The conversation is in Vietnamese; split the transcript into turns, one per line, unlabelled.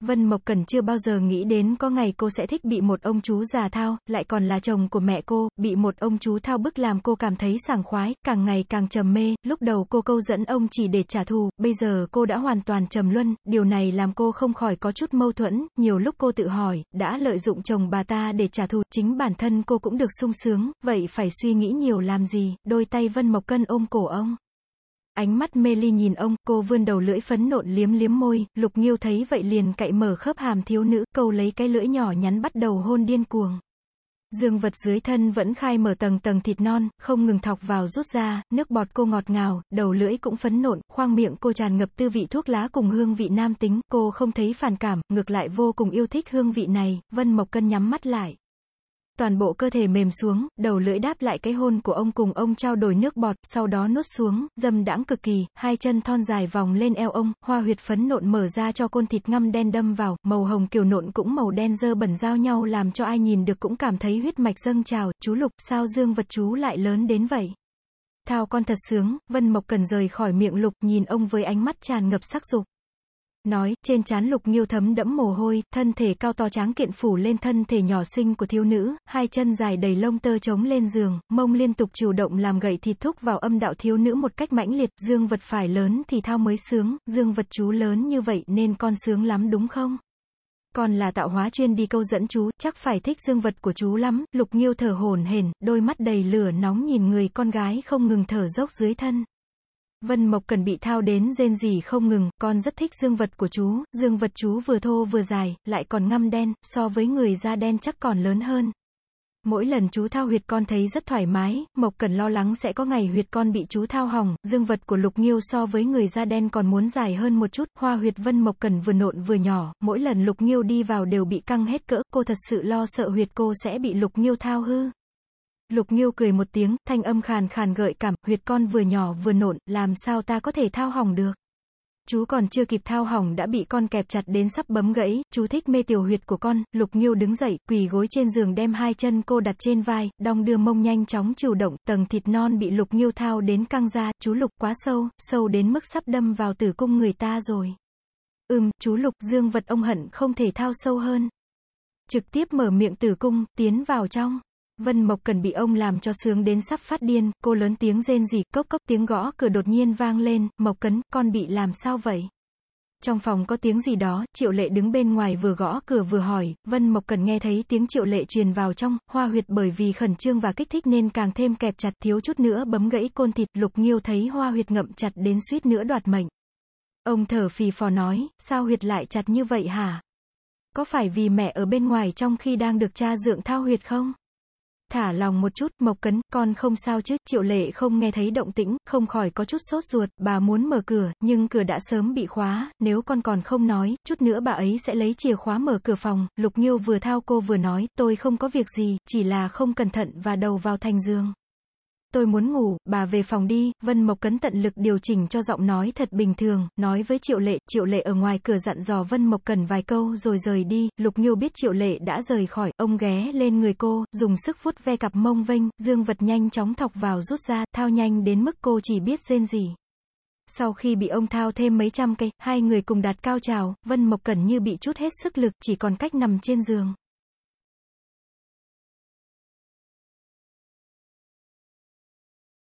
Vân Mộc Cẩn chưa bao giờ nghĩ đến có ngày cô sẽ thích bị một ông chú già thao, lại còn là chồng của mẹ cô, bị một ông chú thao bức làm cô cảm thấy sảng khoái, càng ngày càng trầm mê, lúc đầu cô câu dẫn ông chỉ để trả thù, bây giờ cô đã hoàn toàn trầm luân, điều này làm cô không khỏi có chút mâu thuẫn, nhiều lúc cô tự hỏi, đã lợi dụng chồng bà ta để trả thù, chính bản thân cô cũng được sung sướng, vậy phải suy nghĩ nhiều làm gì, đôi tay Vân Mộc Cân ôm cổ ông. Ánh mắt mê ly nhìn ông, cô vươn đầu lưỡi phấn nộn liếm liếm môi, lục nghiêu thấy vậy liền cậy mở khớp hàm thiếu nữ, câu lấy cái lưỡi nhỏ nhắn bắt đầu hôn điên cuồng. Dương vật dưới thân vẫn khai mở tầng tầng thịt non, không ngừng thọc vào rút ra, nước bọt cô ngọt ngào, đầu lưỡi cũng phấn nộn, khoang miệng cô tràn ngập tư vị thuốc lá cùng hương vị nam tính, cô không thấy phản cảm, ngược lại vô cùng yêu thích hương vị này, Vân Mộc Cân nhắm mắt lại toàn bộ cơ thể mềm xuống, đầu lưỡi đáp lại cái hôn của ông cùng ông trao đổi nước bọt, sau đó nuốt xuống, dâm đãng cực kỳ, hai chân thon dài vòng lên eo ông, hoa huyệt phấn nộn mở ra cho côn thịt ngâm đen đâm vào, màu hồng kiều nộn cũng màu đen dơ bẩn giao nhau làm cho ai nhìn được cũng cảm thấy huyết mạch dâng trào, chú Lục, sao dương vật chú lại lớn đến vậy? Thao con thật sướng, Vân Mộc cần rời khỏi miệng Lục, nhìn ông với ánh mắt tràn ngập sắc dục nói, trên trán lục nghiêu thấm đẫm mồ hôi, thân thể cao to tráng kiện phủ lên thân thể nhỏ xinh của thiếu nữ, hai chân dài đầy lông tơ trống lên giường, mông liên tục chủ động làm gậy thịt thúc vào âm đạo thiếu nữ một cách mãnh liệt, dương vật phải lớn thì thao mới sướng, dương vật chú lớn như vậy nên con sướng lắm đúng không? Còn là tạo hóa chuyên đi câu dẫn chú, chắc phải thích dương vật của chú lắm, lục nghiêu thở hổn hển, đôi mắt đầy lửa nóng nhìn người con gái không ngừng thở dốc dưới thân. Vân Mộc Cần bị thao đến rên rỉ không ngừng, con rất thích dương vật của chú, dương vật chú vừa thô vừa dài, lại còn ngăm đen, so với người da đen chắc còn lớn hơn. Mỗi lần chú thao huyệt con thấy rất thoải mái, Mộc Cần lo lắng sẽ có ngày huyệt con bị chú thao hỏng, dương vật của Lục Nghiêu so với người da đen còn muốn dài hơn một chút, hoa huyệt Vân Mộc Cần vừa nộn vừa nhỏ, mỗi lần Lục Nghiêu đi vào đều bị căng hết cỡ, cô thật sự lo sợ huyệt cô sẽ bị Lục Nghiêu thao hư. Lục Nghiêu cười một tiếng, thanh âm khàn khàn gợi cảm, huyệt con vừa nhỏ vừa nộn, làm sao ta có thể thao hỏng được. Chú còn chưa kịp thao hỏng đã bị con kẹp chặt đến sắp bấm gãy, chú thích mê tiểu huyệt của con, Lục Nghiêu đứng dậy, quỳ gối trên giường đem hai chân cô đặt trên vai, đong đưa mông nhanh chóng chủ động, tầng thịt non bị Lục Nghiêu thao đến căng ra, chú Lục quá sâu, sâu đến mức sắp đâm vào tử cung người ta rồi. Ừm, chú Lục, dương vật ông hận không thể thao sâu hơn. Trực tiếp mở miệng tử cung, tiến vào trong. Vân Mộc Cần bị ông làm cho sướng đến sắp phát điên, cô lớn tiếng rên rỉ, cốc cốc tiếng gõ cửa đột nhiên vang lên, Mộc Cấn, con bị làm sao vậy? Trong phòng có tiếng gì đó, Triệu Lệ đứng bên ngoài vừa gõ cửa vừa hỏi, Vân Mộc Cần nghe thấy tiếng Triệu Lệ truyền vào trong, hoa huyệt bởi vì khẩn trương và kích thích nên càng thêm kẹp chặt thiếu chút nữa bấm gãy côn thịt, Lục Nghiêu thấy hoa huyệt ngậm chặt đến suýt nữa đoạt mệnh. Ông thở phì phò nói, sao huyệt lại chặt như vậy hả? Có phải vì mẹ ở bên ngoài trong khi đang được cha dượng thao huyệt không? Thả lòng một chút, Mộc Cấn, con không sao chứ, Triệu Lệ không nghe thấy động tĩnh, không khỏi có chút sốt ruột, bà muốn mở cửa, nhưng cửa đã sớm bị khóa, nếu con còn không nói, chút nữa bà ấy sẽ lấy chìa khóa mở cửa phòng, Lục Nhiêu vừa thao cô vừa nói, tôi không có việc gì, chỉ là không cẩn thận và đầu vào thành giường. Tôi muốn ngủ, bà về phòng đi, Vân Mộc Cấn tận lực điều chỉnh cho giọng nói thật bình thường, nói với Triệu Lệ, Triệu Lệ ở ngoài cửa dặn dò Vân Mộc Cần vài câu rồi rời đi, Lục Nhiêu biết Triệu Lệ đã rời khỏi, ông ghé lên người cô, dùng sức vuốt ve cặp mông vênh, dương vật nhanh chóng thọc vào rút ra, thao nhanh đến mức cô chỉ biết rên gì. Sau khi bị ông thao thêm mấy trăm cây, hai người cùng đạt cao trào, Vân Mộc Cẩn như bị chút hết sức lực, chỉ còn cách nằm trên giường.